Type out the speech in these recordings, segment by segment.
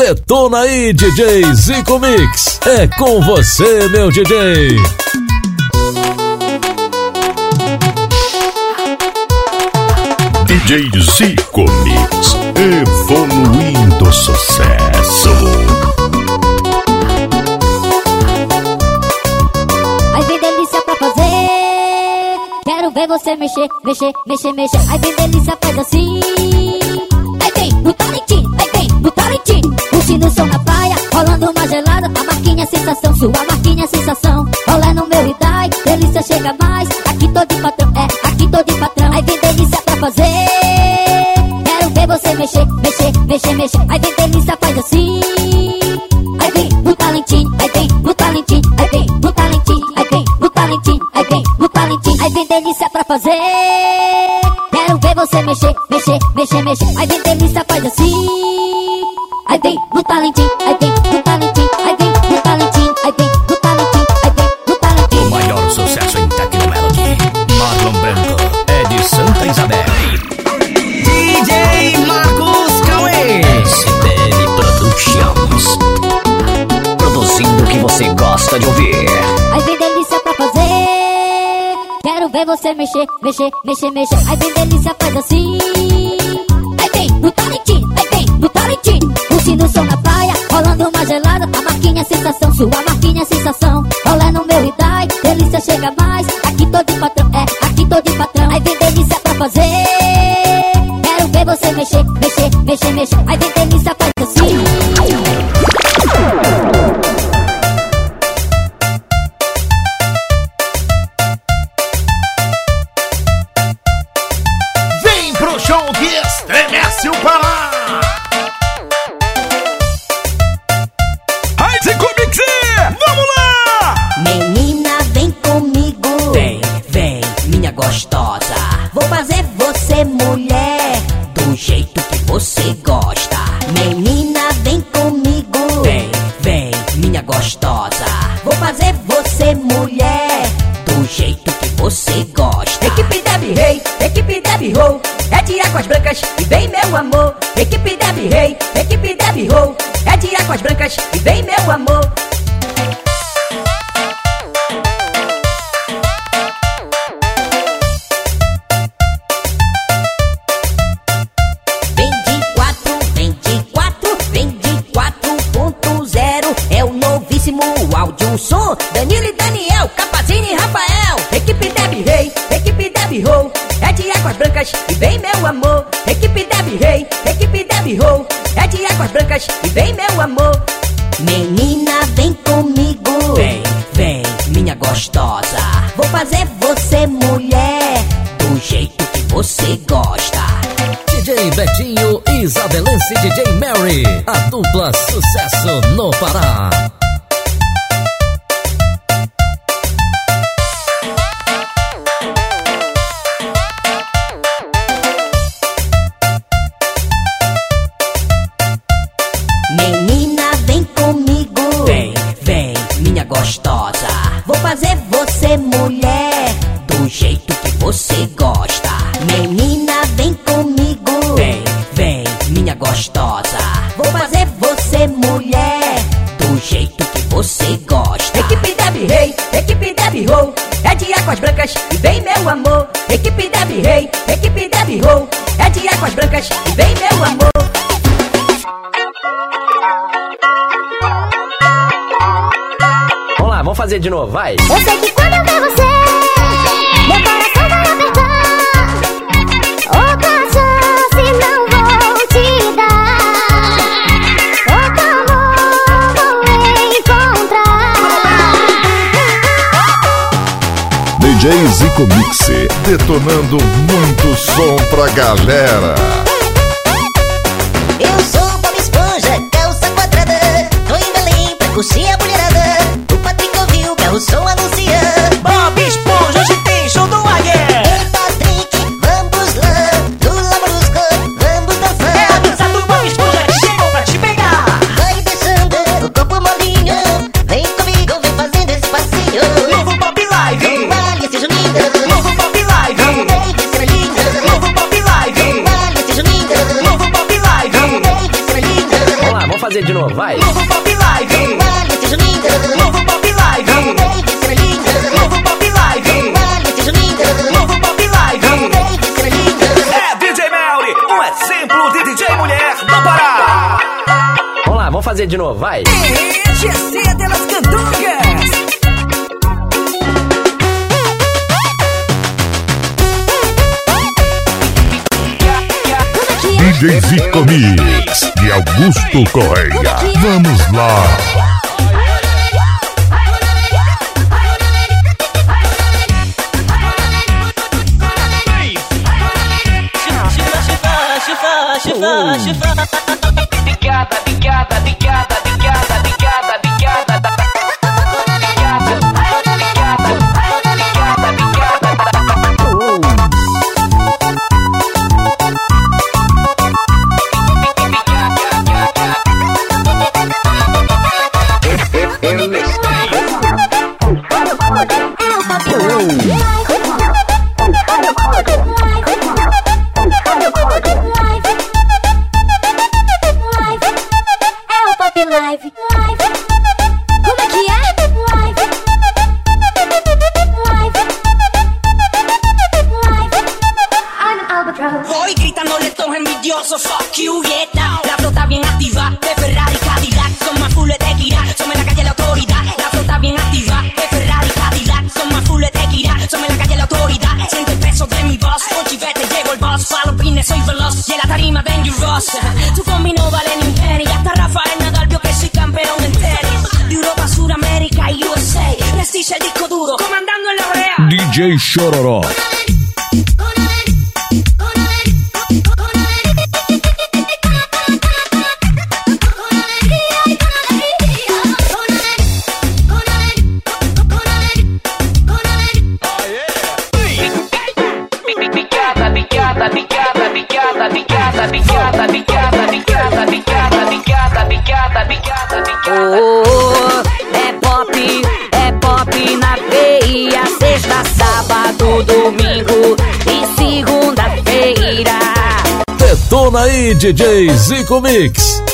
Detona aí, DJ Zico Mix. É com você, meu DJ. DJ Zico Mix, evoluindo sucesso. Aí vem delícia pra fazer. Quero ver você mexer, mexer, mexer, mexer. Aí vem delícia, faz assim. Aí vem no talentinho, marquinha sensação, sua marquinha sensação. Rolê no meu idai, delícia chega mais. Aqui tô de patrão, é, aqui tô de patrão. Aí vem delícia pra fazer. Quero ver você mexer, mexer, mexer, mexer. Aí vem delícia, faz assim. Mexer, mexer, mexer, mexer. Aí vem delícia, faz assim. Deb Rei, equipe Deb Roll. É de águas brancas e vem meu amor. Vem de quatro, vem de quatro, vem de 4.0. É o novíssimo áudio som. Danilo e Daniel, Capazini e Rafael. Equipe Deb Rei, equipe Deb Roll. É de águas brancas e vem meu amor. E vem meu amor. Menina, vem comigo. Vem, vem, minha gostosa. Vou fazer você mulher. Do jeito que você gosta. DJ Betinho e Isabelense DJ Mary. A dupla sucesso no Pará. De novo, vai. Eu sei que quando eu ver você, meu coração vai apertar. Outra chance não vou te dar. Outro amor vou encontrar. DJ Zico Mix, detonando muito som pra galera. De novo, vai. Novo Pop Live. Novo Pop Live. Novo Pop Live. Novo Pop Live. É DJ Melry, um exemplo de DJ mulher do Pará. Vamos lá, vamos fazer de novo, vai. GC delas Cantucas. DJ Zico Mix Augusto Correia. Vamos lá! Chifra, chifra, chifra, chifra. Detona aí, DJ Zico Mix.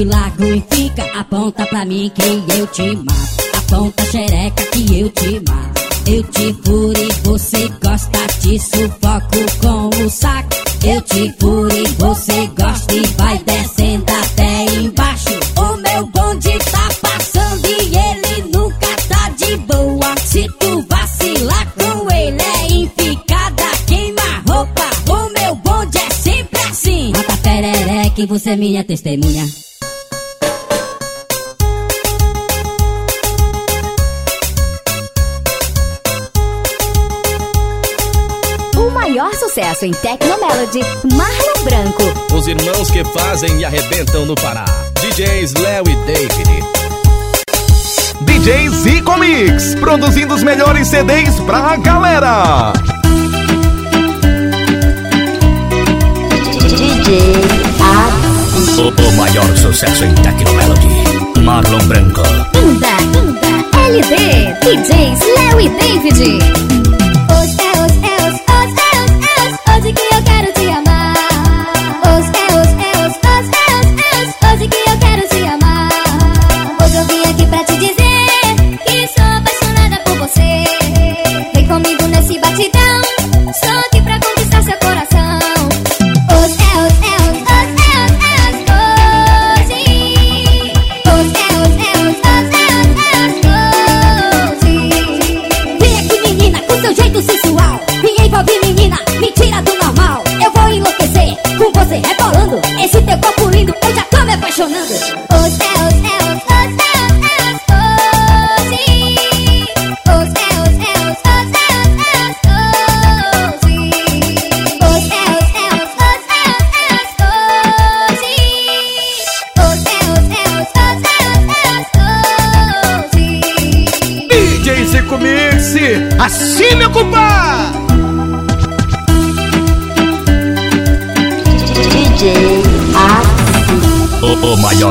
E te largo e fica. Aponta pra mim que eu te mato. Aponta xereca que eu te mato. Eu te furo e você gosta, te sufoco com o saco. Eu te furo e você gosta e vai descendo até embaixo. O meu bonde tá passando e ele nunca tá de boa. Se tu vacilar com ele é enficada, queima roupa. O meu bonde é sempre assim. Mata perereca e você é minha testemunha. Sucesso em Tecnomelody, Marlon Branco. Os irmãos que fazem e arrebentam no Pará. DJs Léo e David. DJ Zico Mix, produzindo os melhores CDs pra galera. O, o maior sucesso em Tecnomelody, Marlon Branco. Inda, LD, DJs Léo e David. Esse teu corpo lindo, eu já tô me apaixonando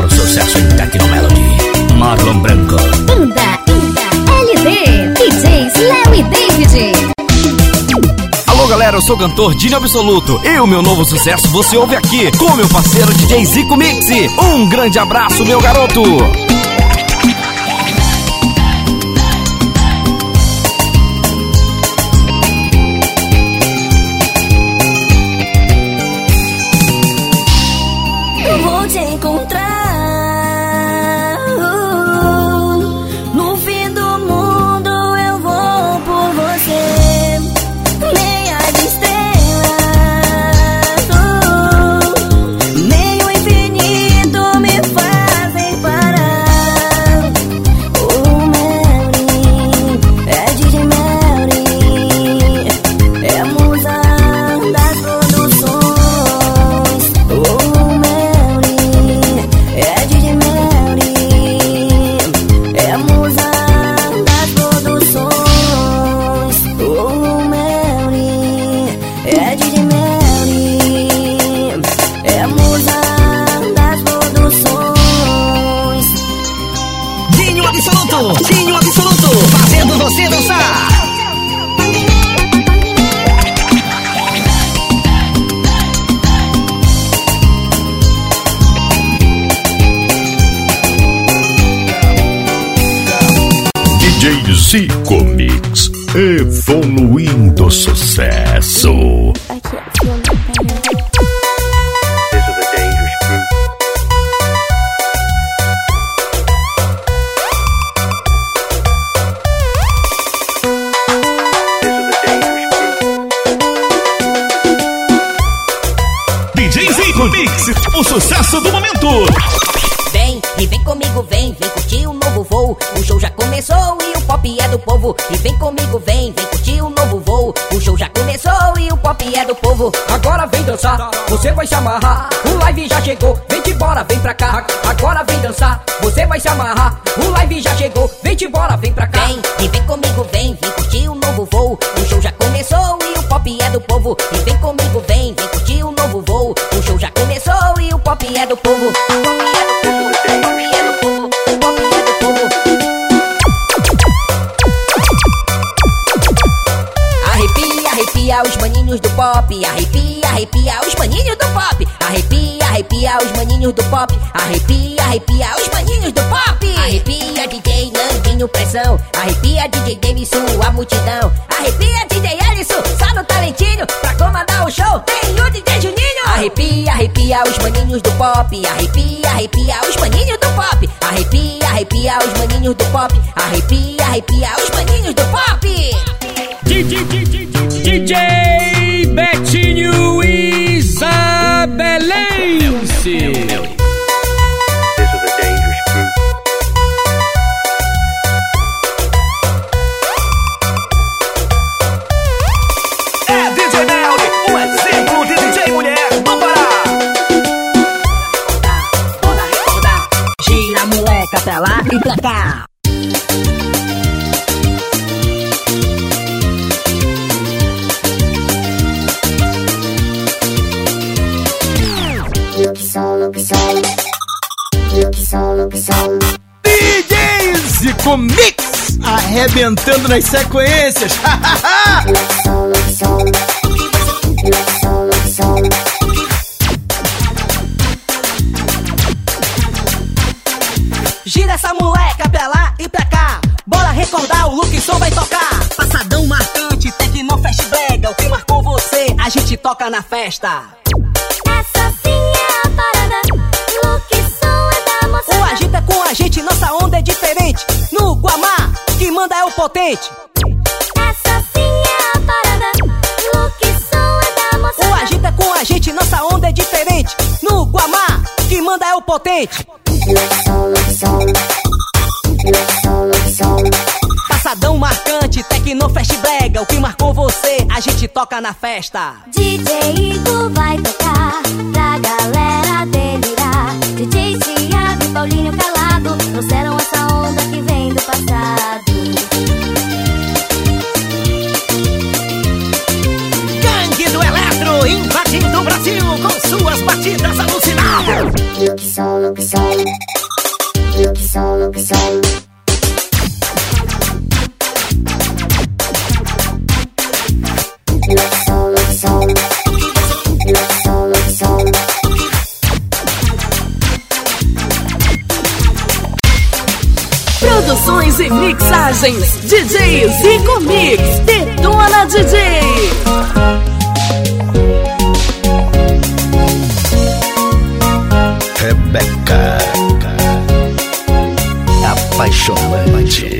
O, sucesso em Tecnomelody. Marlon Branco. Banda LD. DJs Léo e David. Alô galera, eu sou o cantor Dino Absoluto e o meu novo sucesso você ouve aqui com meu parceiro DJ Zico Mix. Um grande abraço, meu garoto! O show já começou e o pop é do povo. E vem comigo, vem, vem curtir o novo voo. O show já começou e o pop é do povo. Agora vem dançar, você vai se amarrar. O live já chegou, vem te embora, vem pra cá. Agora vem dançar, você vai se amarrar. O live já chegou, vem te embora, vem pra cá. Vem, e vem comigo, vem, vem curtir o novo voo. O show já começou e o pop é do povo. E vem comigo, vem, vem curtir o novo voo. O show já começou e. O pop é do povo, maninhos do pop. Arrepia, arrepia os maninhos do pop. Arrepia, arrepia os maninhos do pop. Arrepia, arrepia os maninhos do pop. Arrepia DJ Nandinho Pressão. Arrepia DJ Davidson, a multidão. Arrepia DJ Ellison, só no talentinho. Pra comandar o show, tem o DJ Juninho. Arrepia, arrepia os maninhos do pop. Arrepia, arrepia os maninhos do pop. Arrepia, arrepia os maninhos do pop. Arrepia, arrepia os maninhos do pop. DJ Betinho Isabelense. DJ Zico Mix arrebentando nas sequências. Gira essa moleca pra lá e pra cá. Bora recordar, o Luke Som vai tocar. Passadão marcante, tecno fast brega. O que marcou você, a gente toca na festa. Essa sim é a parada. Look agita com a gente, nossa onda é diferente. No Guamá, que manda é o potente. Essa sim é a parada. Look som é da moça. O agita com a gente, nossa onda é diferente. No Guamá, que manda é o potente. Passadão marcante, tecno fast brega. O que marcou você, a gente toca na festa. DJ Igor vai tocar pra galera suas batidas alucinadas. Look so, look so. Look so, look so. Look so, look so. Look so, look so. Produções e mixagens DJ Zico Mix Detona DJ Apaixonante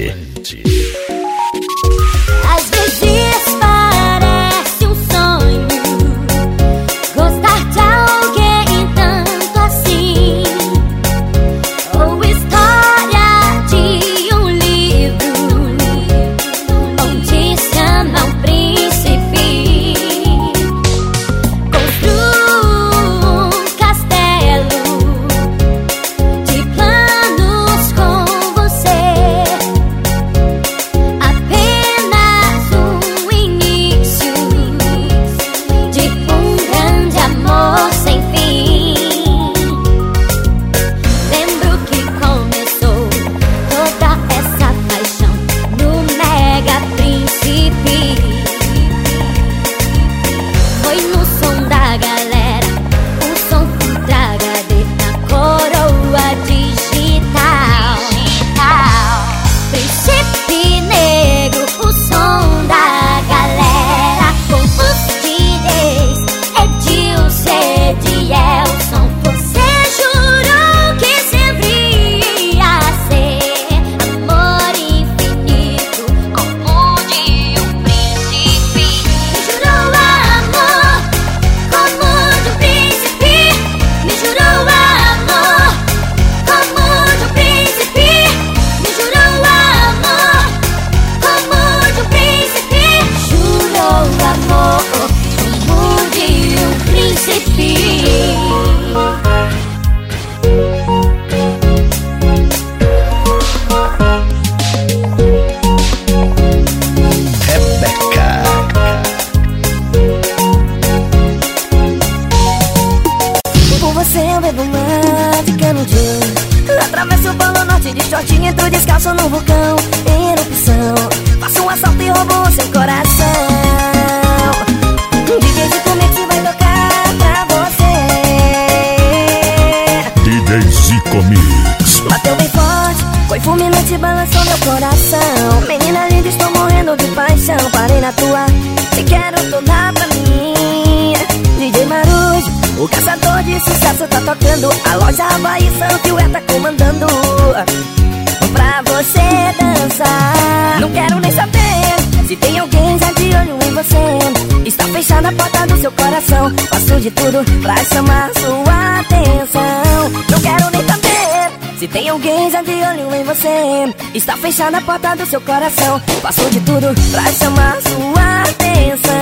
você. Está fechada a porta do seu coração. Faço de tudo pra chamar sua atenção.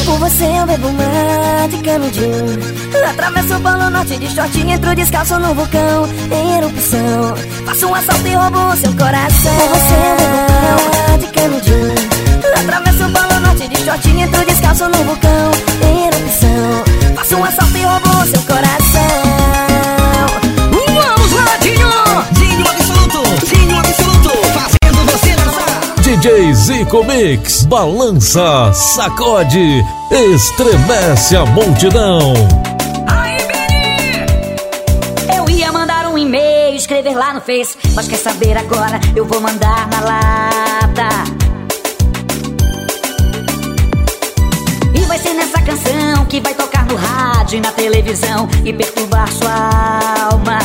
E por você eu bebo no dia Atravesso o polo norte de short Entro descalço no vulcão. Em erupção Faço um assalto e roubo seu coração. Por você eu bebo no dia Atravesso o polo norte de short Entro descalço no vulcão. Em erupção Faço um assalto e roubo seu coração Dinho absoluto! Fazendo você! DJ Zico Mix, balança, sacode, estremece a multidão. Eu ia mandar um e-mail, escrever lá no Face Mas quer saber agora, eu vou mandar na lata E vai ser nessa canção que vai tocar no rádio e na televisão E perturbar sua alma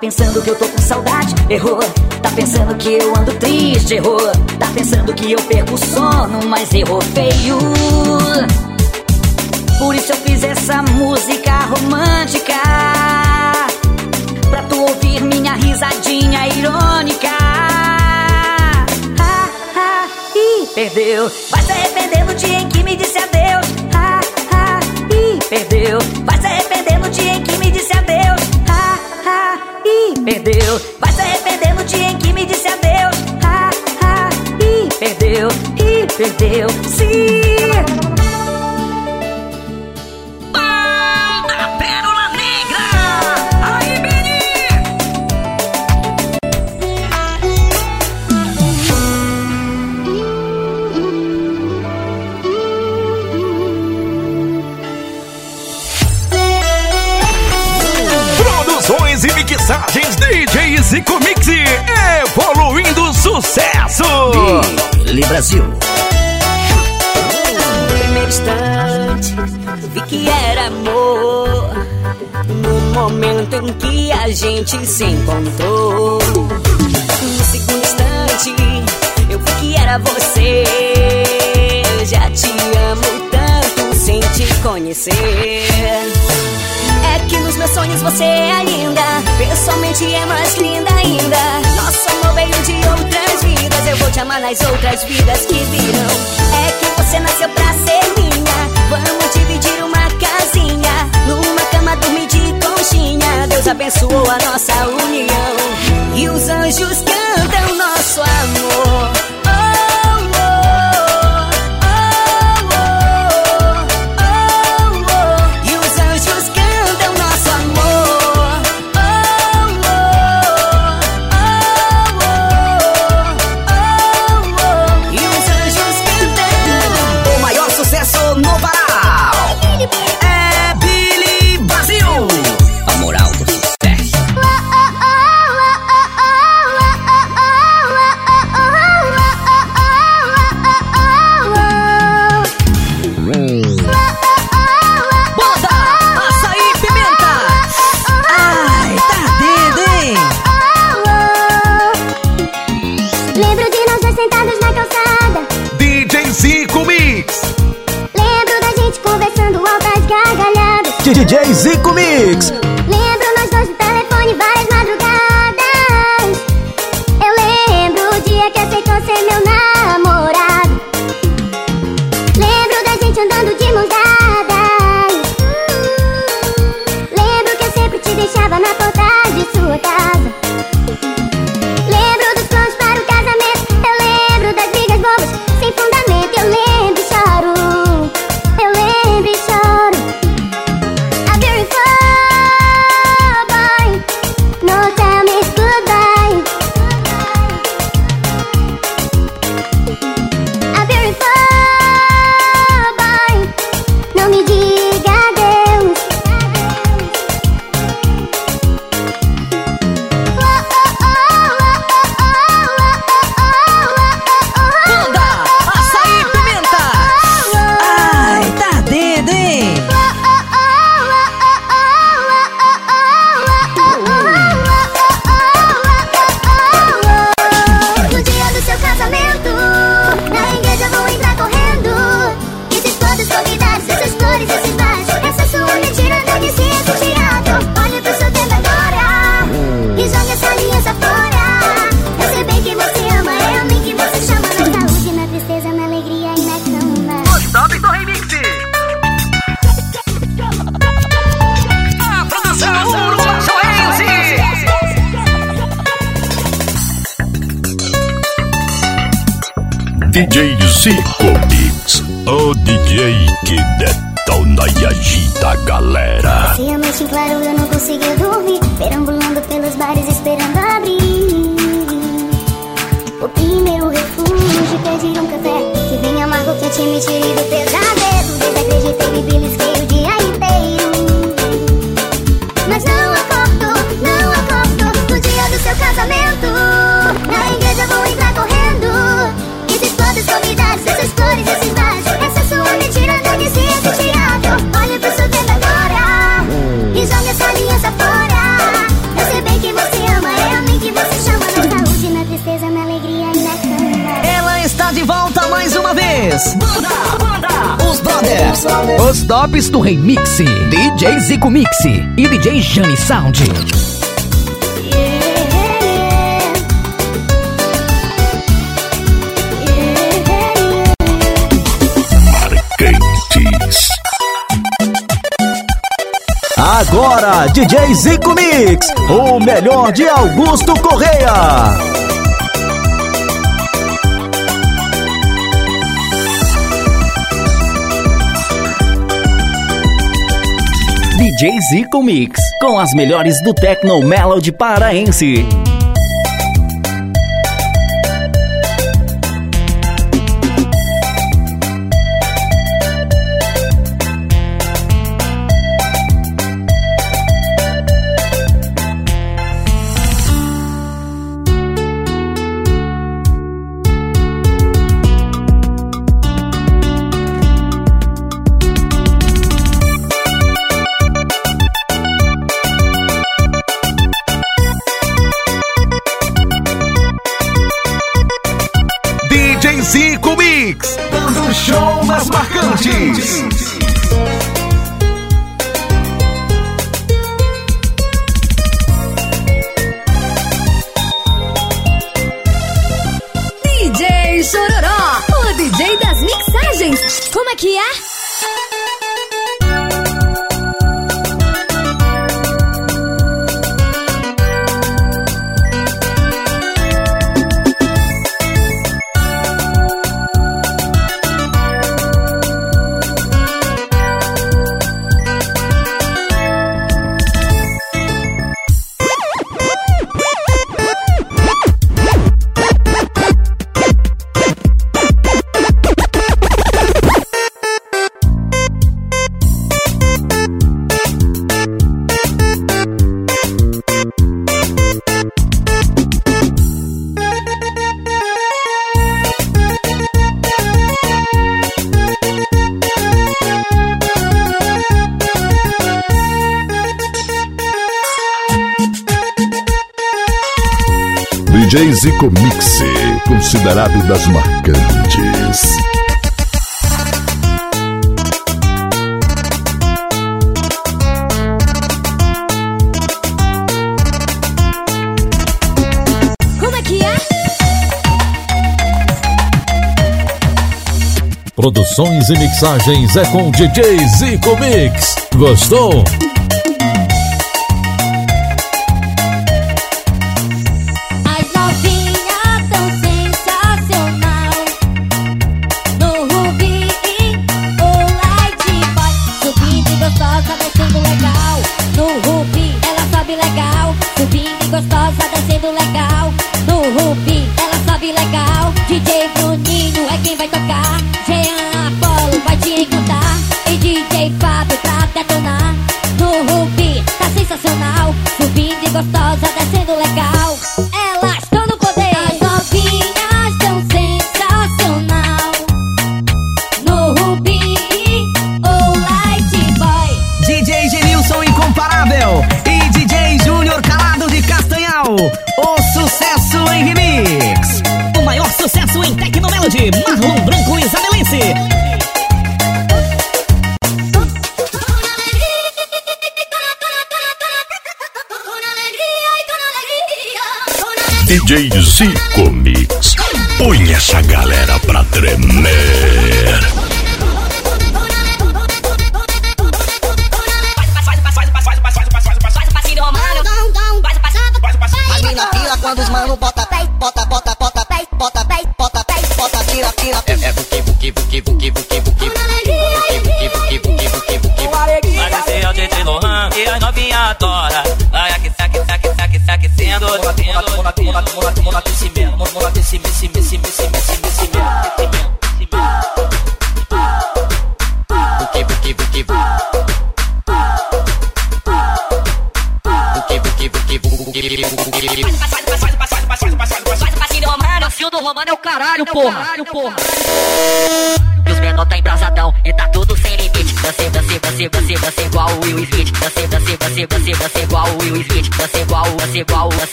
pensando que eu tô com saudade? Errou. Tá pensando que eu ando triste? Errou. Tá pensando que eu perco o sono? Mas errou feio. Por isso eu fiz essa música romântica Pra tu ouvir minha risadinha irônica ah, ah, Ih, perdeu Vai se arrepender no dia em que me disse adeus ah, ah, Ih, perdeu Vai se arrepender no dia em que perdeu. Vai se arrepender no dia em que me disse adeus. Ah, ah, Ih, perdeu Ih, perdeu. Sim sucesso! Billy Brasil. No primeiro instante, vi que era amor. No momento em que a gente se encontrou. No segundo instante, eu vi que era você. Já te amo sem te conhecer. É que nos meus sonhos você é linda, pessoalmente é mais linda ainda. Nosso amor veio de outras vidas, eu vou te amar nas outras vidas que virão. É que você nasceu pra ser minha, vamos dividir uma casinha. Numa cama dormir de conchinha, Deus abençoou a nossa união. E os anjos cantam nosso amor. DJ Zico Mix. Lembro nós dois no telefone várias madrugadas. Eu lembro o dia que aceitou ser meu nome. Gomes. Os Brothers. Os tops do Remix. DJ Zico Mix e DJ Jane Sound. Marcantes. Agora, DJ Zico Mix, o melhor de Augusto Correia. DJ Zico Mix, com as melhores do Tecno Melody paraense. Zico Mix, considerado das marcantes. Como é que é? Produções e mixagens é com DJ Zico Mix. Gostou?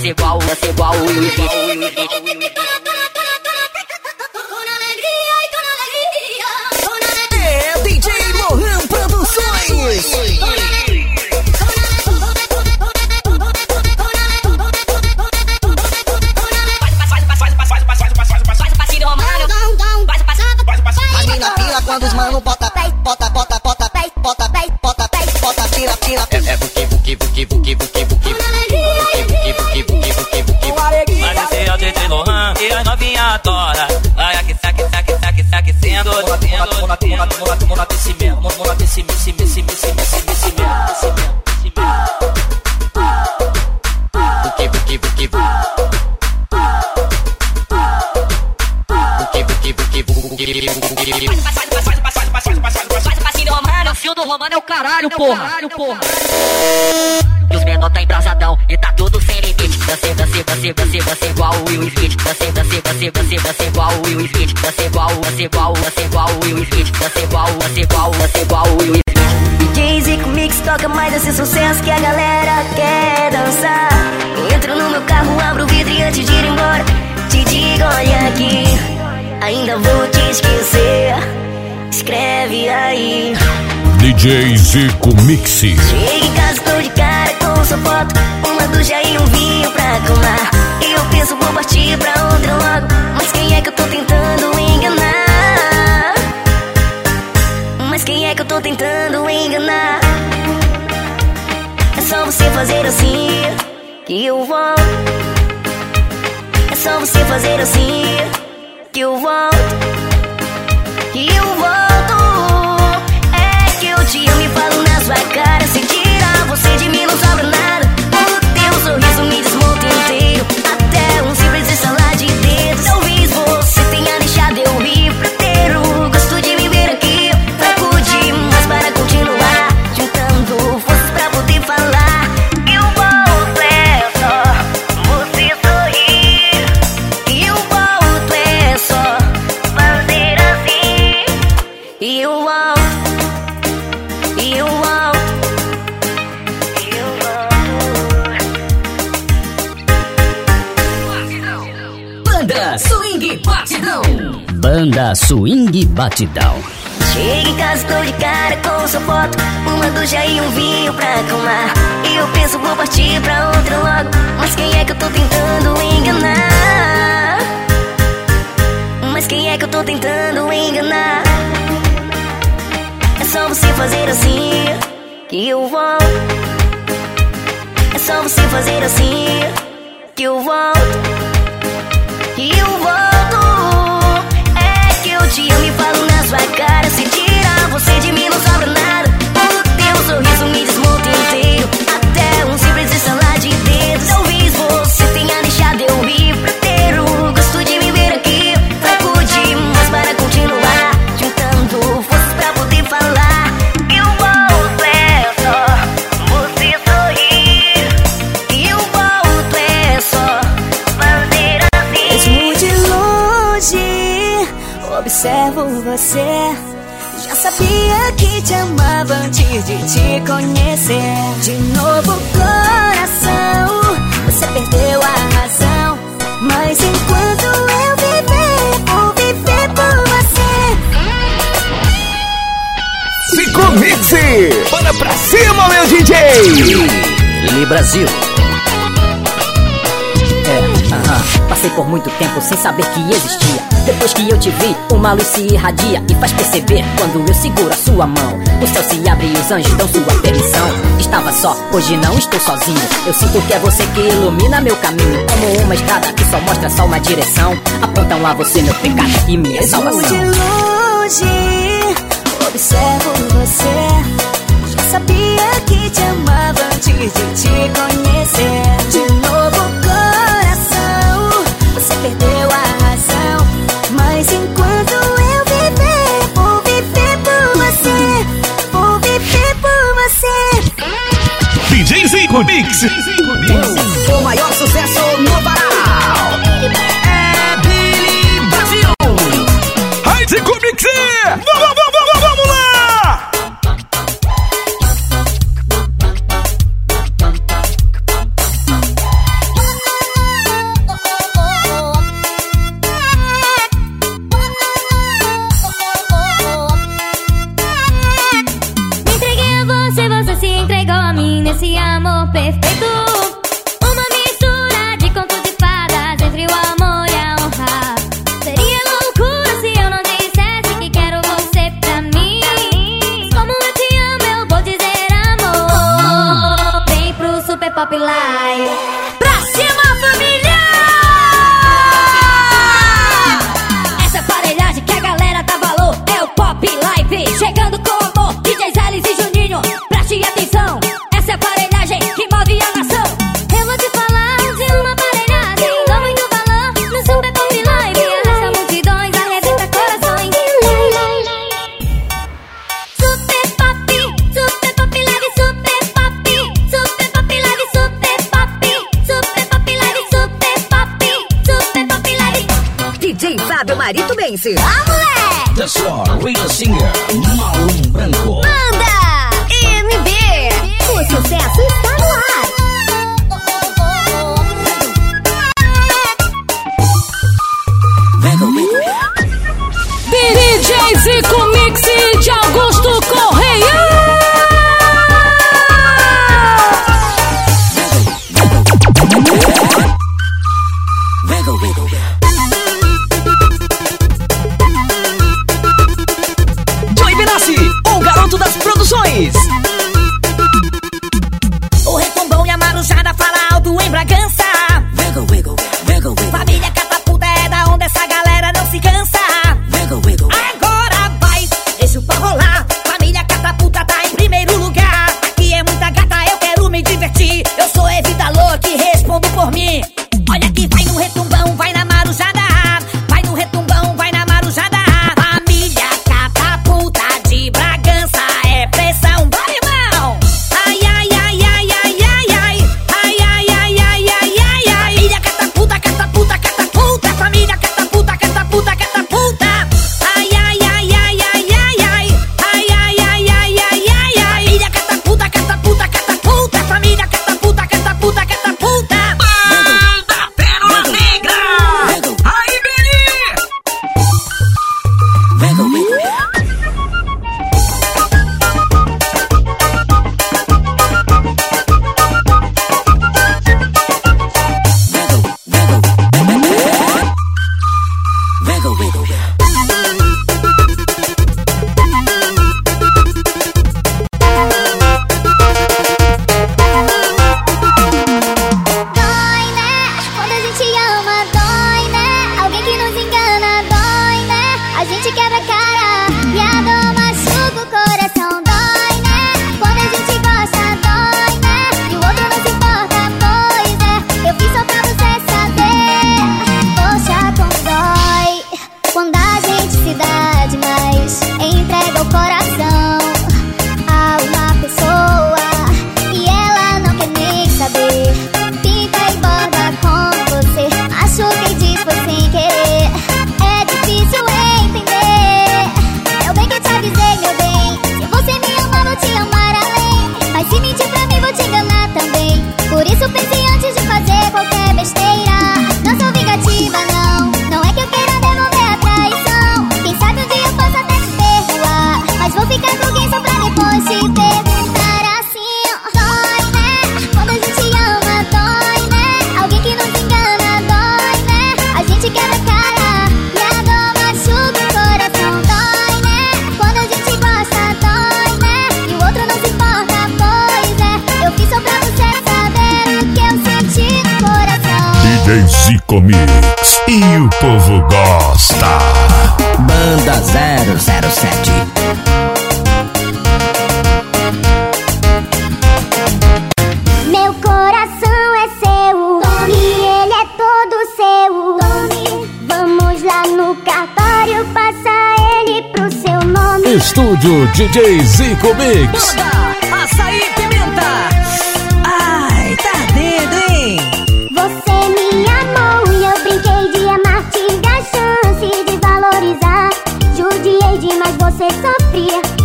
Dança igual, dança igual o Will Smith. DJ Zico Mixi. Cheguei em casa, tô de cara com sua foto. Uma ducha e um vinho pra acalmar. Eu penso, vou partir pra outra logo. Mas quem é que eu tô tentando enganar? Mas quem é que eu tô tentando enganar? É só você fazer assim que eu vou. É só você fazer assim que eu vou. Banda Swing Batidão. Chega em casa, tô de cara com sua foto Uma ducha e um vinho pra acalmar E eu penso, vou partir pra outra logo Mas quem é que eu tô tentando enganar? Mas quem é que eu tô tentando enganar? É só você fazer assim Que eu volto É só você fazer assim Que eu volto Que eu volto te amo e falo na sua cara. Se tirar você de mim não sobra nada. O teu sorriso me desmonta você. Já sabia que te amava antes de te conhecer. De novo, coração, você perdeu a razão. Mas enquanto eu viver, vou viver por você. Zico Mix! Bora pra cima, meu DJ! Li Brasil. Passei por muito tempo sem saber que existia. Depois que eu te vi, uma luz se irradia e faz perceber quando eu seguro a sua mão. O céu se abre e os anjos dão sua permissão. Estava só, hoje não estou sozinho. Eu sinto que é você que ilumina meu caminho. Como uma estrada que só mostra só uma direção. Apontam a você meu pecado e minha salvação. de longe, observo você. Já sabia que te amava antes de te conhecer. Zico Mix! O maior sucesso no Pará. É Billy Brasil. Ai, Zico Mix! Vamos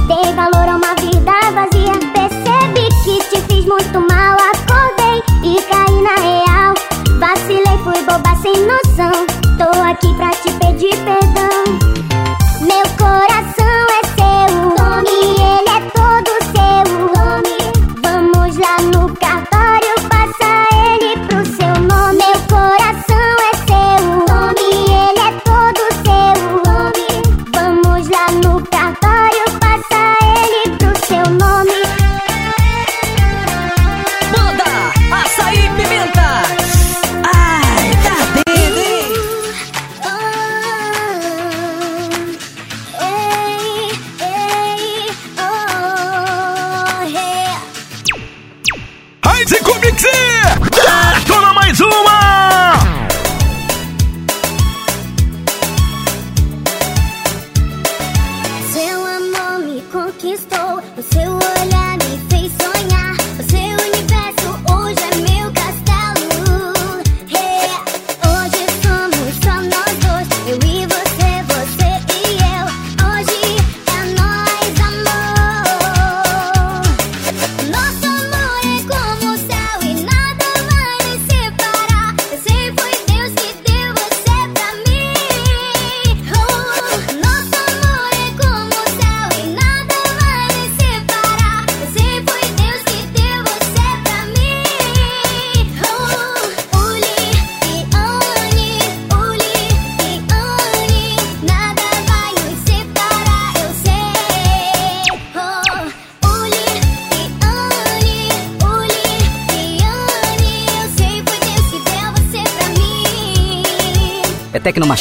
Dei valor a uma vida vazia. Percebi que te fiz muito mal. Acordei e caí na real. Vacilei, fui boba sem noção. Tô aqui pra te pedir perdão.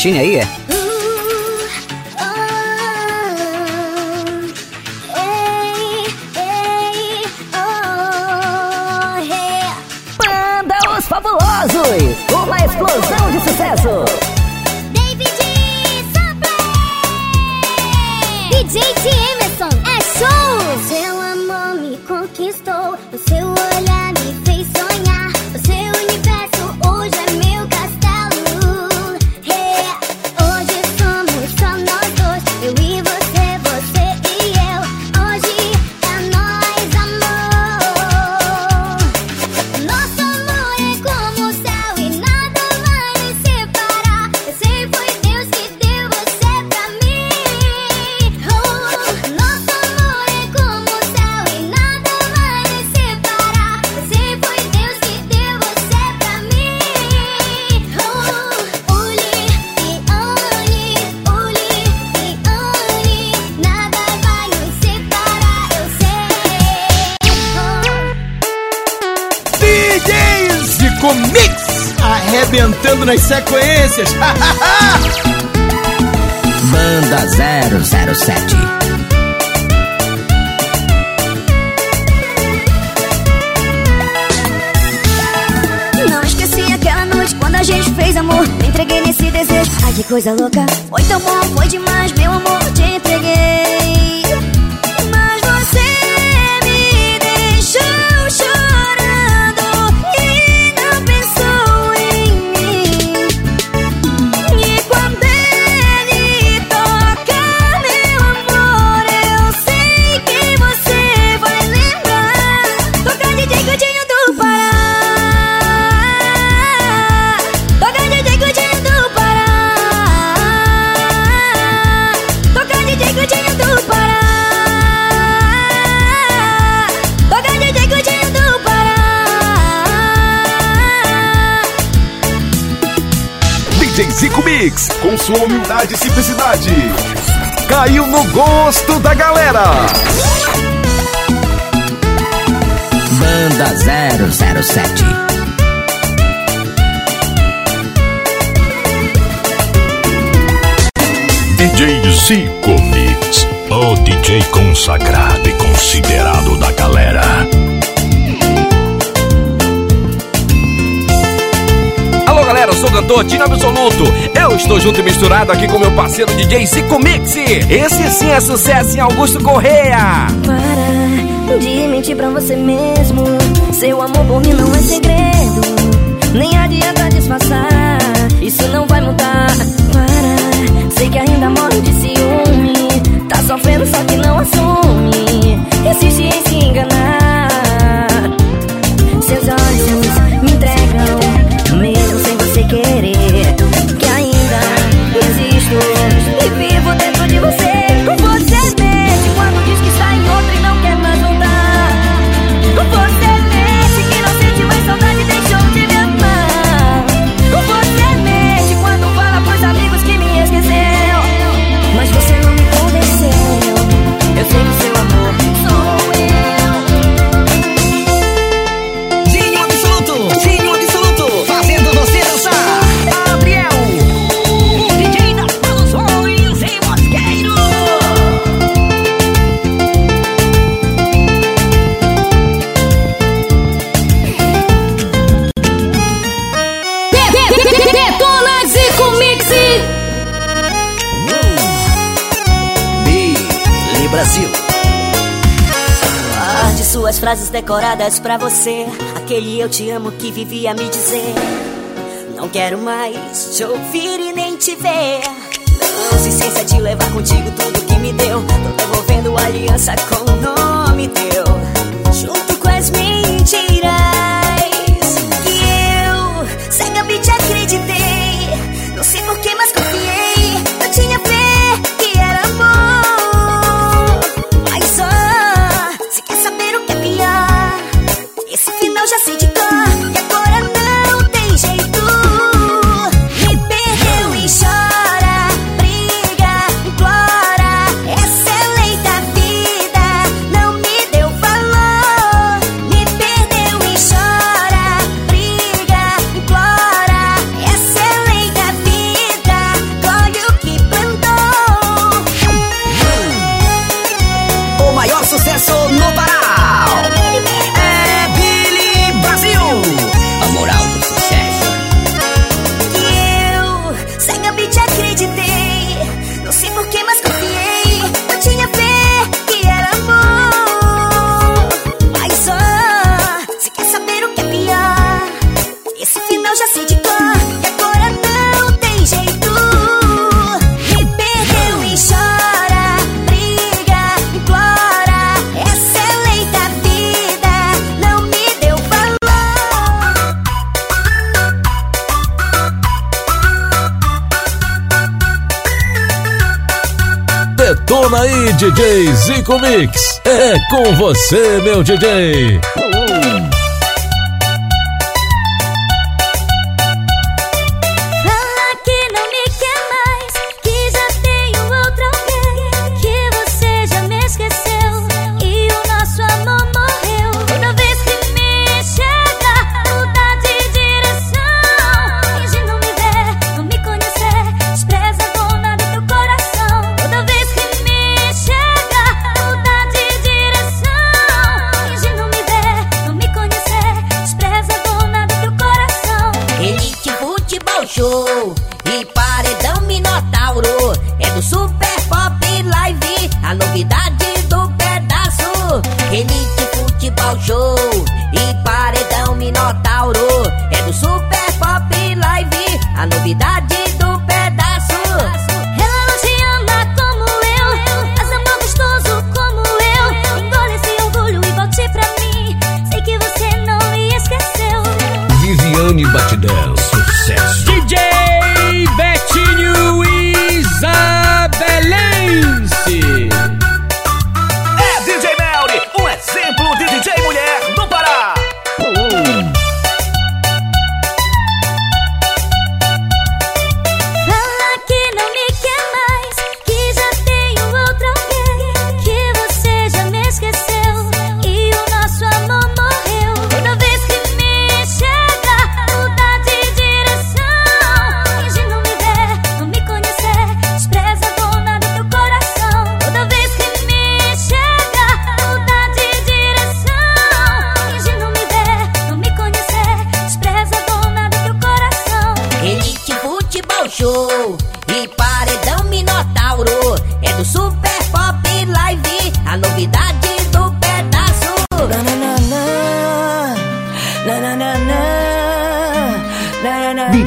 certinho aí? É? das sequências. Banda 007 Não esqueci aquela noite quando a gente fez amor. Me entreguei nesse desejo. Ai, que coisa louca. Foi tão bom, foi demais. com sua humildade e simplicidade. Caiu no gosto da galera. Banda 007 DJ Zico Mix, o DJ consagrado e considerado da galera. sou cantor, tira absoluto. Eu estou junto e misturado aqui com meu parceiro DJ Zico Mix. Esse sim é sucesso em Augusto Correia. Para de mentir pra você mesmo. Seu amor por mim não é segredo. Nem adianta disfarçar. Isso não vai mudar. mais pra você. Aquele eu te amo que vivia me dizer. Não quero mais te ouvir e nem Aí, DJ Zico Mix. É com você, meu DJ.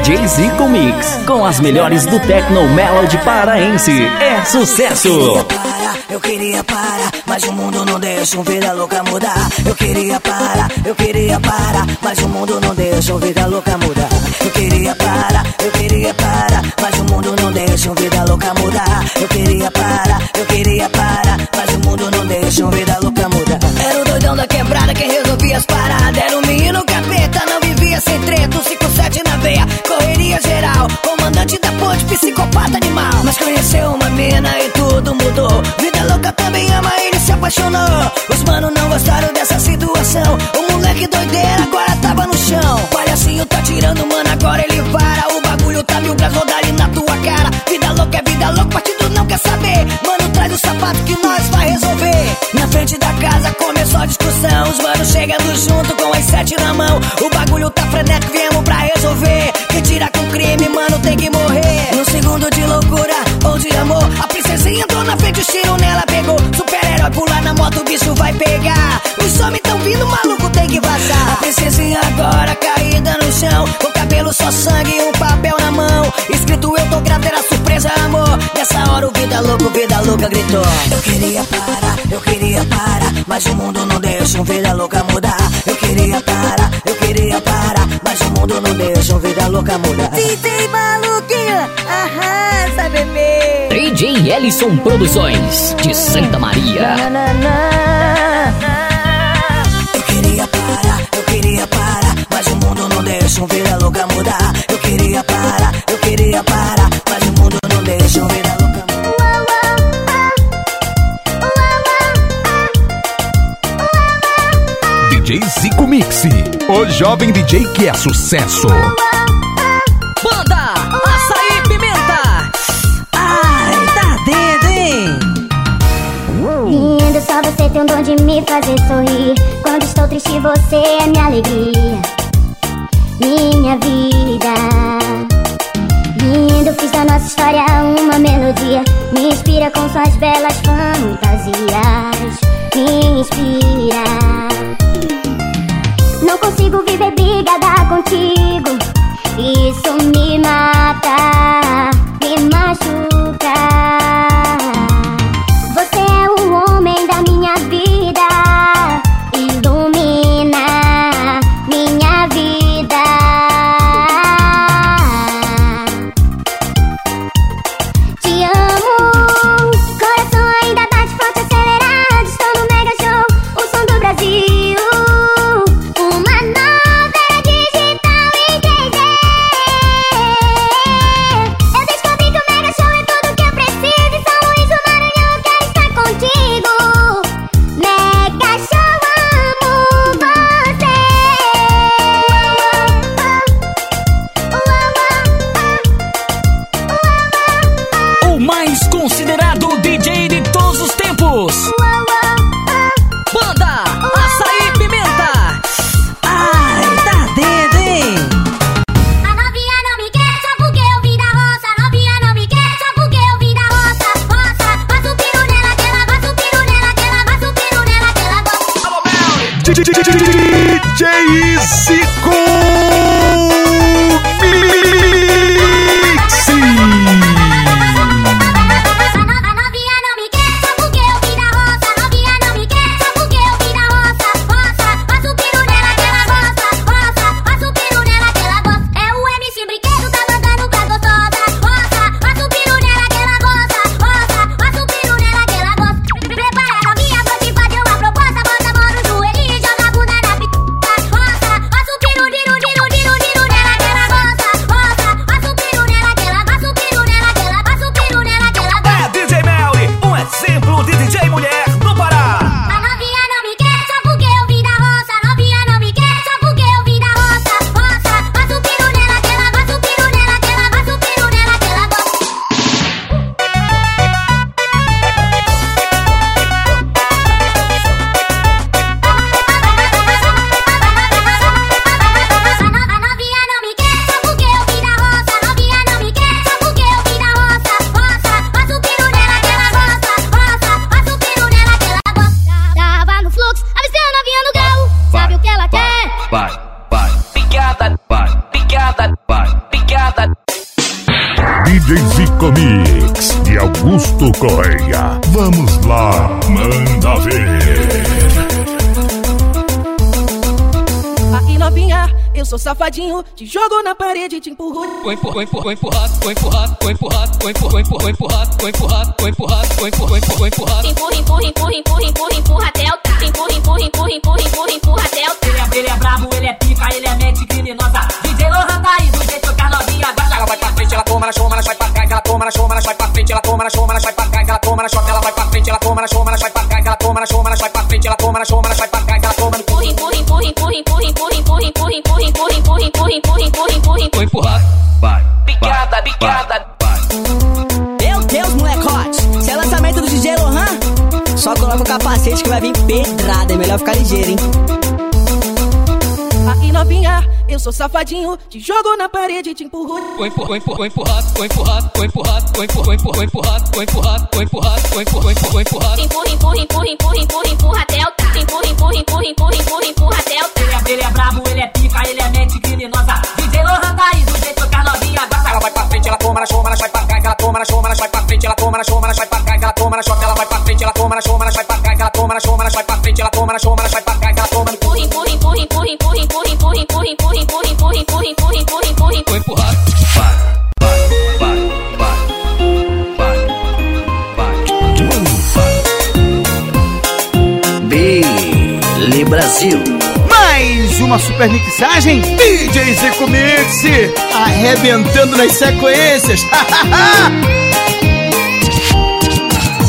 DJ Zico Mix, com as melhores do Tecno Melody paraense. É sucesso! Eu queria parar, mas o mundo não deixa um vida louca mudar. Eu queria parar, eu queria parar, mas o mundo não deixa um vida louca mudar. Eu queria parar, eu queria parar, mas o mundo não deixa um vida louca mudar. Eu queria parar, eu queria parar, mas o mundo não deixa um vida louca mudar. Era o doidão da quebrada quem resolvia as paradas. Era o menino capeta, não vivia sem treta. Um 57 na veia, correria geral. Comandante da ponte, psicopata animal. Mas conheceu uma mina e tudo mudou. Vida louca também ama, ele se apaixonou. Os manos não gostaram dessa situação. O moleque doideira agora tava no chão. Palhacinho tá tirando, mano, agora ele para. O bagulho tá mil graus, rodar na tua cara. Vida louca é vida louca, partido não quer saber. Mano, traz o sapato que nós vai resolver. Na frente da casa começou a discussão. Os manos chegando junto com as sete na mão. O bagulho tá frenético, viemos pra resolver. Quem tira com crime, mano, tem que morrer. Num segundo de loucura ou de amor, a princesinha entrou na frente, o tiro nela pegou. Super-herói pular na moto, o bicho vai pegar. Os homens tão vindo, maluco tem que vazar. A princesinha agora caída no chão, com cabelo só sangue e um papel na mão. Escrito eu tô grávida, era surpresa, amor. Nessa hora o vida louco, vida louca gritou. Eu queria parar, eu queria parar, mas o mundo não deixa um vida louca mudar. Eu queria parar, eu queria parar, mas o mundo não deixa um vida louca mudar. Maluquinho, arrasa, bebê. DJ Ellison Produções, de Santa Maria. Eu queria parar, eu queria parar, mas o mundo não deixa um vida louca mudar. Eu queria parar, eu queria parar, mas o mundo não deixa um vida louca DJ Zico Mix, o jovem DJ que é sucesso. Tem o dom de me fazer sorrir. Quando estou triste, você é minha alegria. Minha vida. Lindo, fiz da nossa história uma melodia. Me inspira com suas belas fantasias. Me inspira. Não consigo viver brigada contigo. Vai, vai, picada, vai, picada, vai, picada. DJ Zico Mix de Augusto Correia. Vamos lá, manda ver. Aí novinha, eu sou safadinho, te jogo na parede, te empurro. Vou empurrar, vou empurrar, vou empurrar, vou empurrar, vou empurrar, vou empurrar, vou empurrar, vou empurrar, vou empurrar, vou empurrar. Empurra, empurra, empurra, empurra, empurra, empurra até o tá. Empurra, empurra, empurra, empurra, empurra, empurra até o tá. Ele é, ele é brabo, ele é pica, ele é mente criminosa. DJ Lohan tá aí, do jeito que a novinha gosta. Ela vai pra frente, ela toma na choma, ela vai pra trás, ela toma na choma, ela vai pra frente, ela toma na choma, ela vai pra trás, ela toma na choma, ela vai pra frente, ela toma na choma, ela vai pra trás, ela toma na choma, ela vai pra frente, ela toma na choma, ela vai pra trás, ela toma Empurra, empurra, empurra, empurra, empurra, empurra, empurra, empurra, empurra, empurra, empurra, empurra, empurra, empurra, empurra. Vou empurrar, vai, Picada, picada. Meu coloca o capacete que vai vir pedrada. É melhor ficar ligeiro, hein? Aí novinha, eu sou safadinho, te jogo na parede, te empurro. vou empurrar, vou empurrar, vou empurrar, vou empurrar, vou empurrar, vou empurrar, vou empurrar, vou empurrar, vou empurrar, vou. Empurra, empurra, empurra, empurra, empurra, empurra até o tá. Empurra, empurra, empurra, empurra, empurra, empurra até o tá. Ele é, ele é brabo, ele é pica, ele é mente criminosa. DJ Lohan tá aí, do frente, ela toma na choma, ela vai pra trás, ela toma na choma, ela vai pra frente, ela toma na choma, ela vai pra trás, ela toma na choma, ela vai pra frente, ela toma na choma, ela vai pra trás, ela toma na choma, ela vai pra frente, ela toma na choma, ela vai pra trás, ela toma no Empurra, empurra, empurra, empurra, empurra, empurra, empurra, empurra, empurra, empurra, empurra, empurra, empurra, empurra, empurra, empurra. vai, vai, vai, vai. Billy Brasil. Mais uma super mixagem DJ Zico Mix arrebentando nas sequências.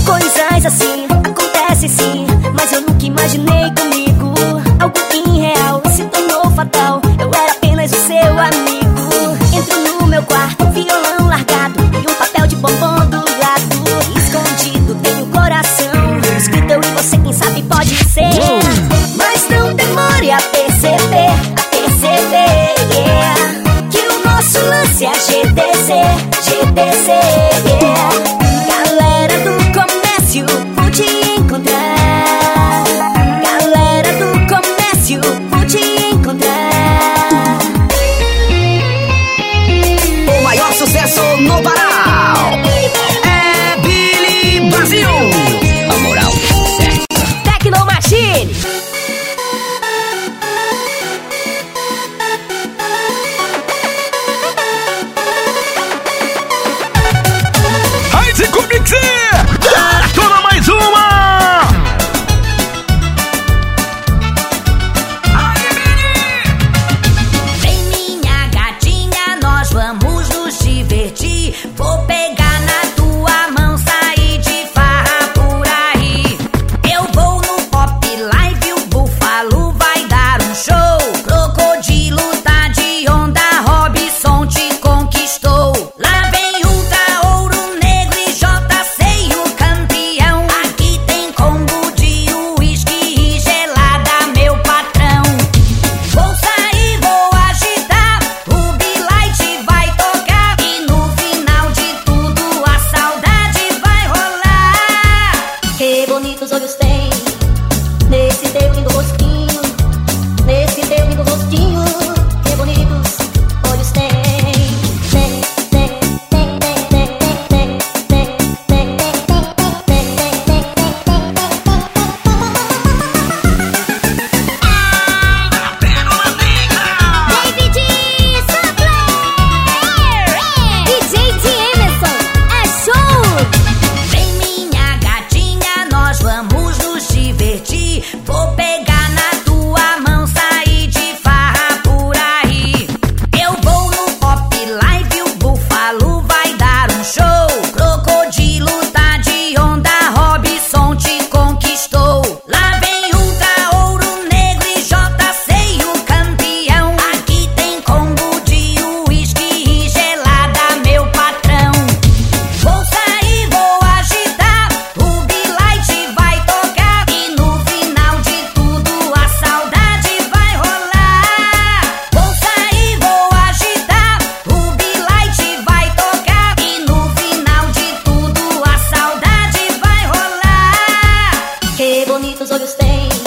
Coisas assim acontecem sim, mas eu nunca imaginei comigo. Algo irreal se tornou fatal. Eu era apenas o seu amigo. Entro no meu quarto, violão largado e um papel de bombom do lado. Escondido tem o coração. Escrito eu e você, quem sabe pode ser. te perceber. thing.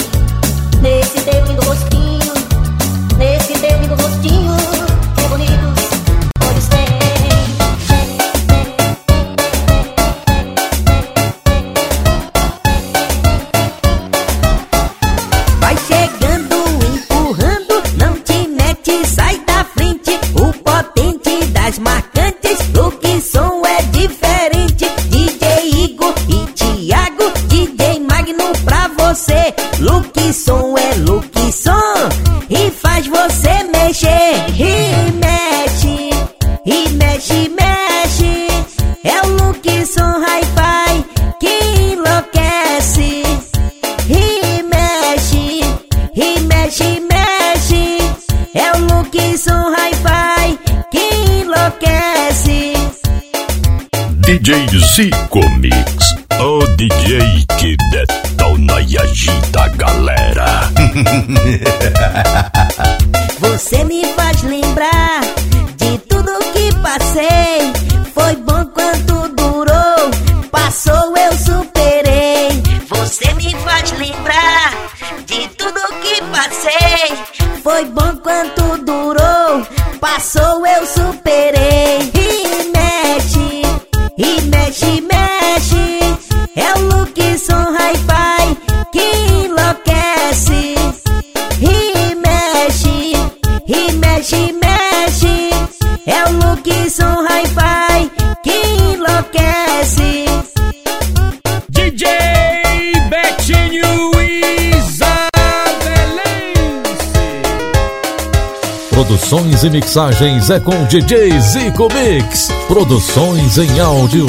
e mixagens é com DJ Zico Mix. Produções em áudio.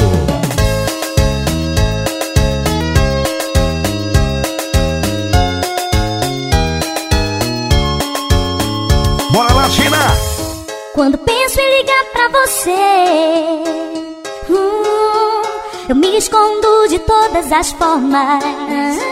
Bora lá, China! Quando penso em ligar pra você, hum, eu me escondo de todas as formas.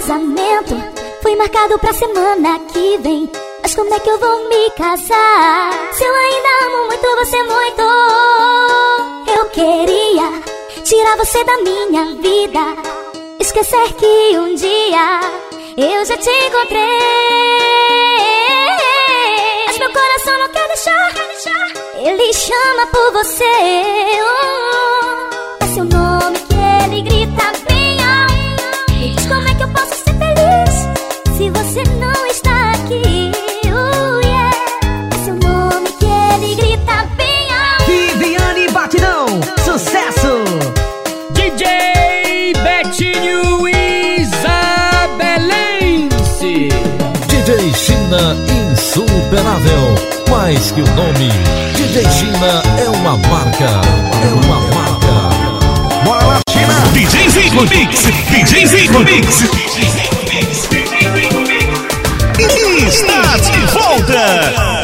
casamento foi marcado pra semana que vem. Mas como é que eu vou me casar? Se eu ainda amo muito você muito, eu queria tirar você da minha vida, esquecer que um dia eu já te encontrei. Mas meu coração não quer deixar, ele chama por você. Oh, você não está aqui. Uh, yeah. Seu nome que ele grita bem alto. Viviane Batidão, sucesso! DJ Betinho Isabelense. DJ China insuperável. Mais que o um nome, DJ China é uma marca. É uma marca. Bora lá, China! DJ Zico Mix! DJ Zico Mix! DJ Zico. Está de volta!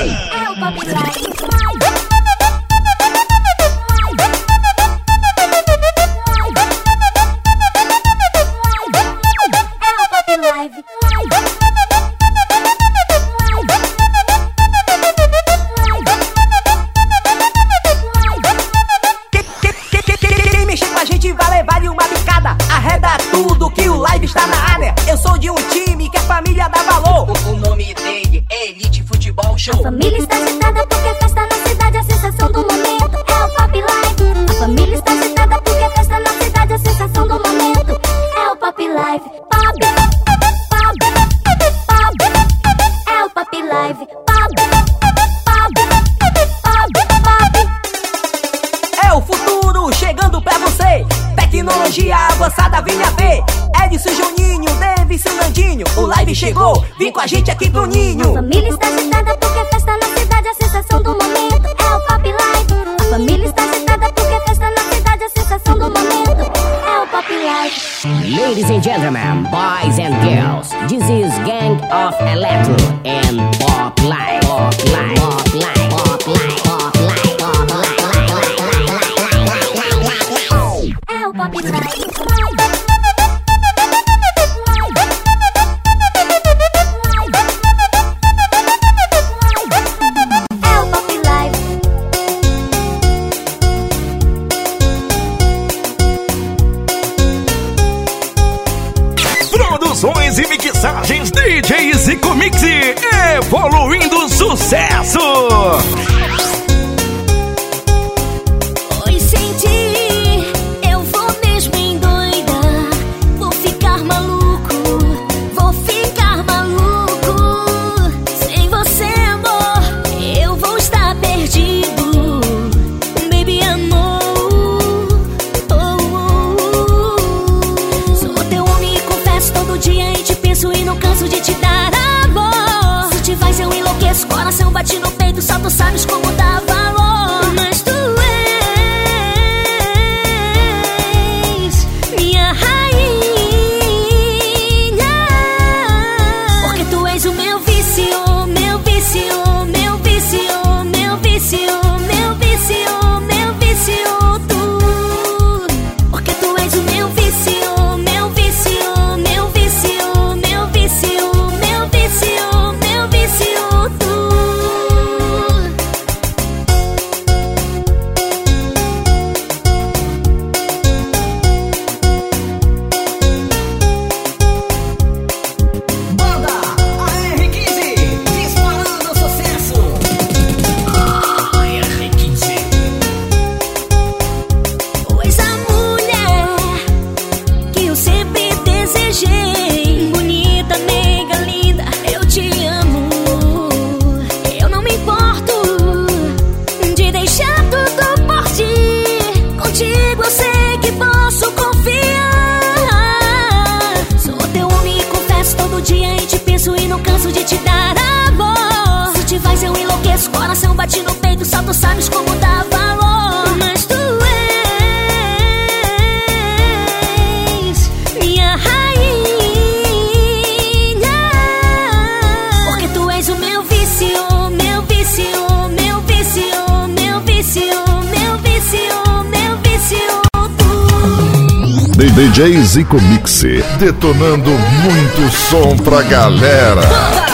Detonando muito som pra galera.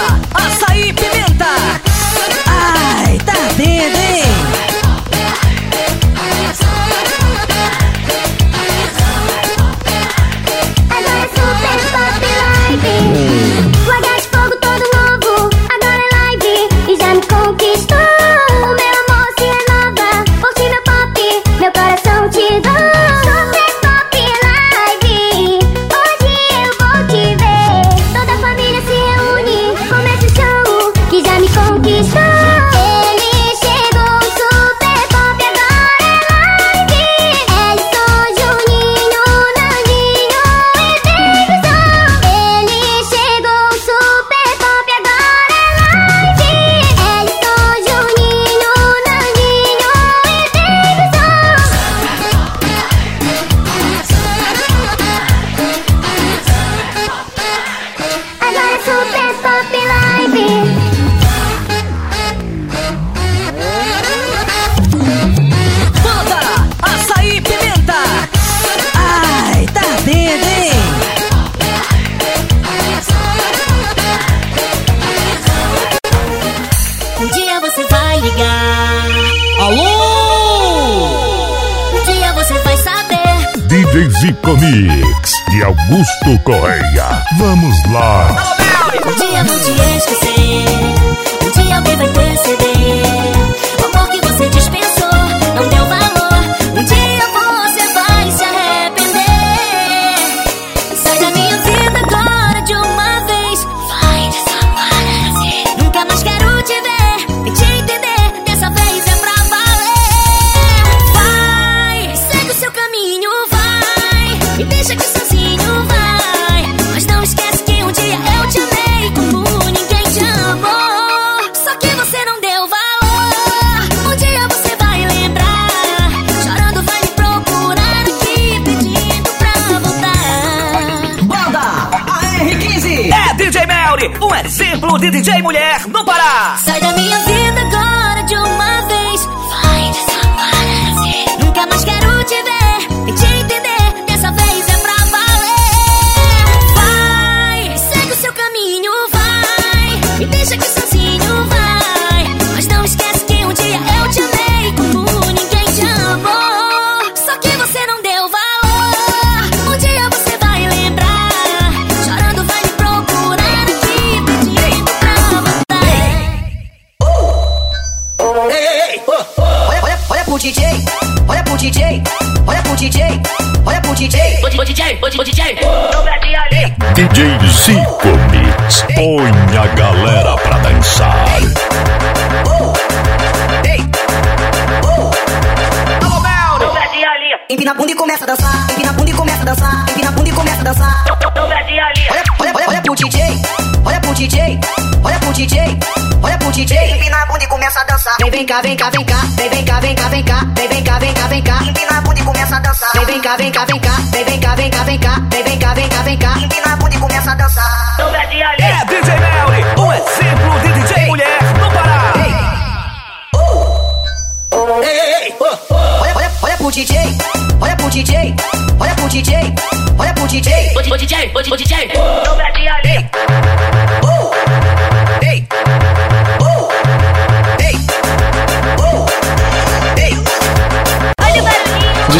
cá, vem cá, vem cá, vem vem cá, vem cá, vem cá, vem vem cá, vem cá, vem cá. Empina a bunda e começa a dançar. Vem vem cá, vem cá, vem cá, vem vem cá, vem cá, vem cá.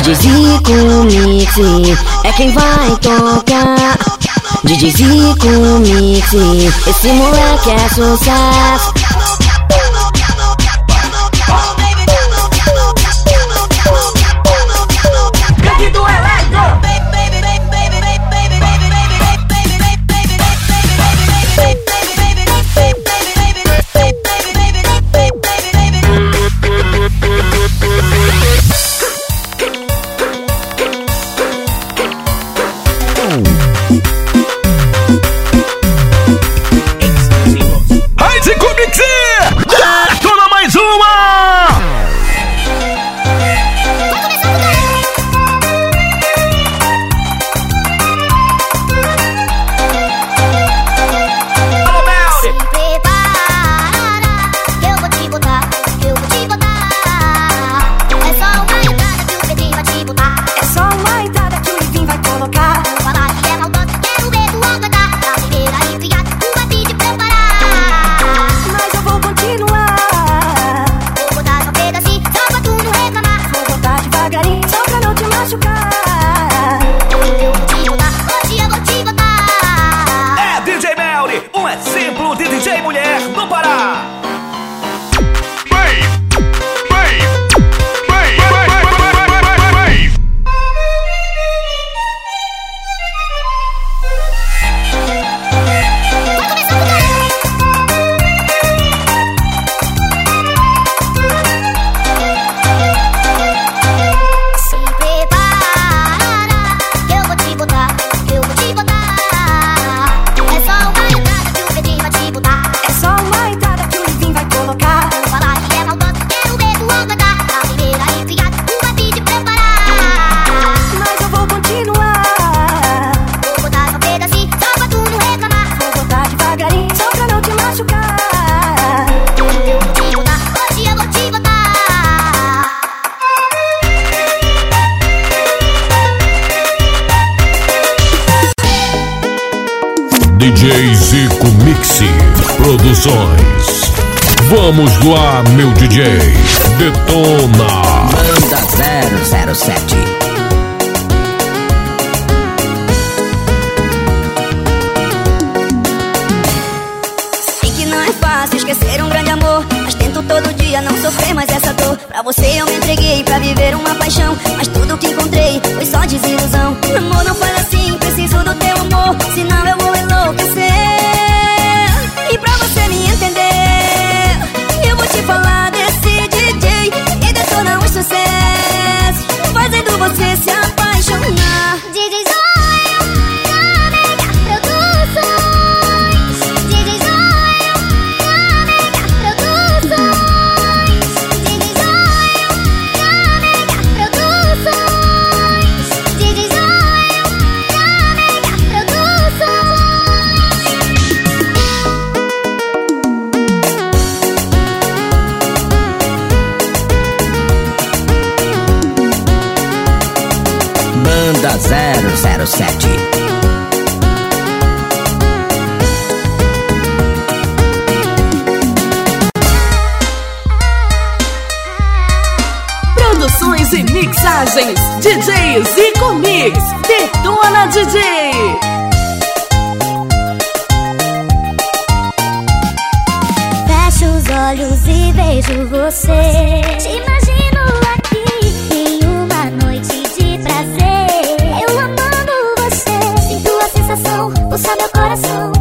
DJ Zico no mix é quem vai tocar. DJ Zico no mix, esse moleque é sucesso. Banda 007 Produções e mixagens DJ Zico Mix Detona DJ olhos e vejo você. Te imagino corazón.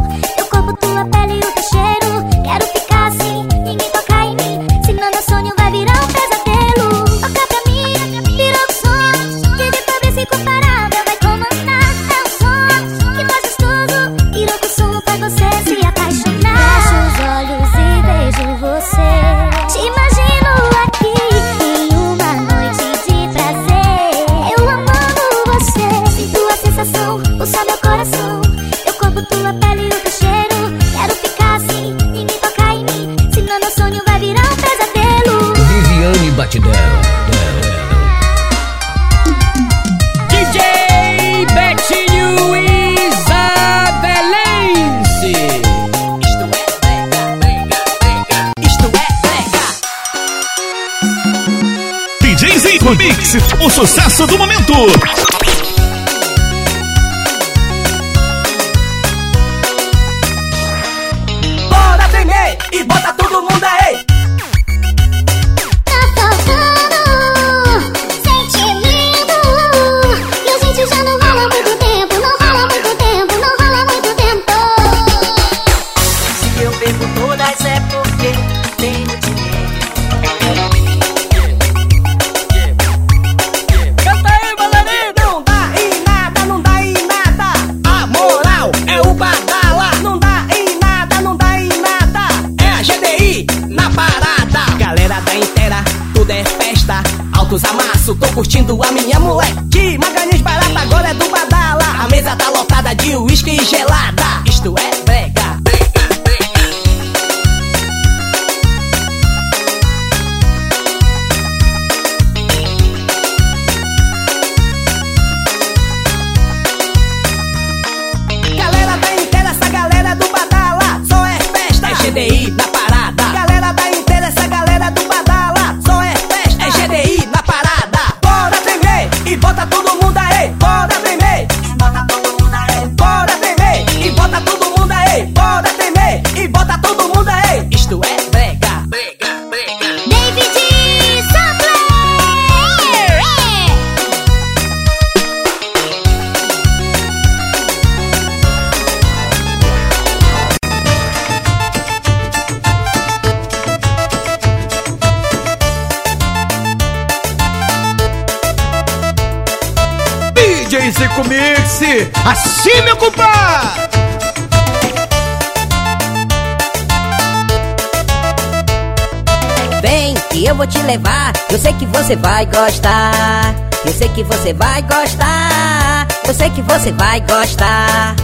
vou te levar. Eu sei que você vai gostar. Eu sei que você vai gostar. Eu sei que você vai gostar.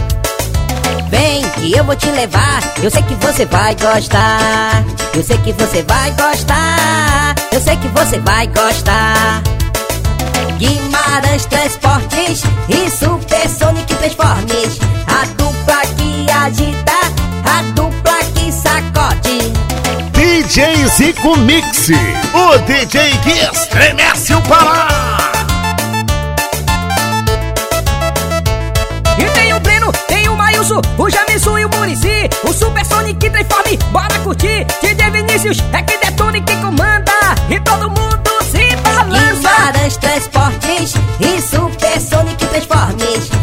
Vem que eu vou te levar. Eu sei que você vai gostar. Eu sei que você vai gostar. Eu sei que você vai gostar. Guimarães Transportes e Super Sonic Transformes. A dupla que agita. A dupla DJ Zico Mix, o DJ que estremece o Pará. E tem o Pleno, tem o Mailson, o Jamison e o Murici, o Super Sonic Transforme, bora curtir. DJ Vinícius é que detune, quem que comanda, e todo mundo se balança. transportes, e Super Sonic Transformes.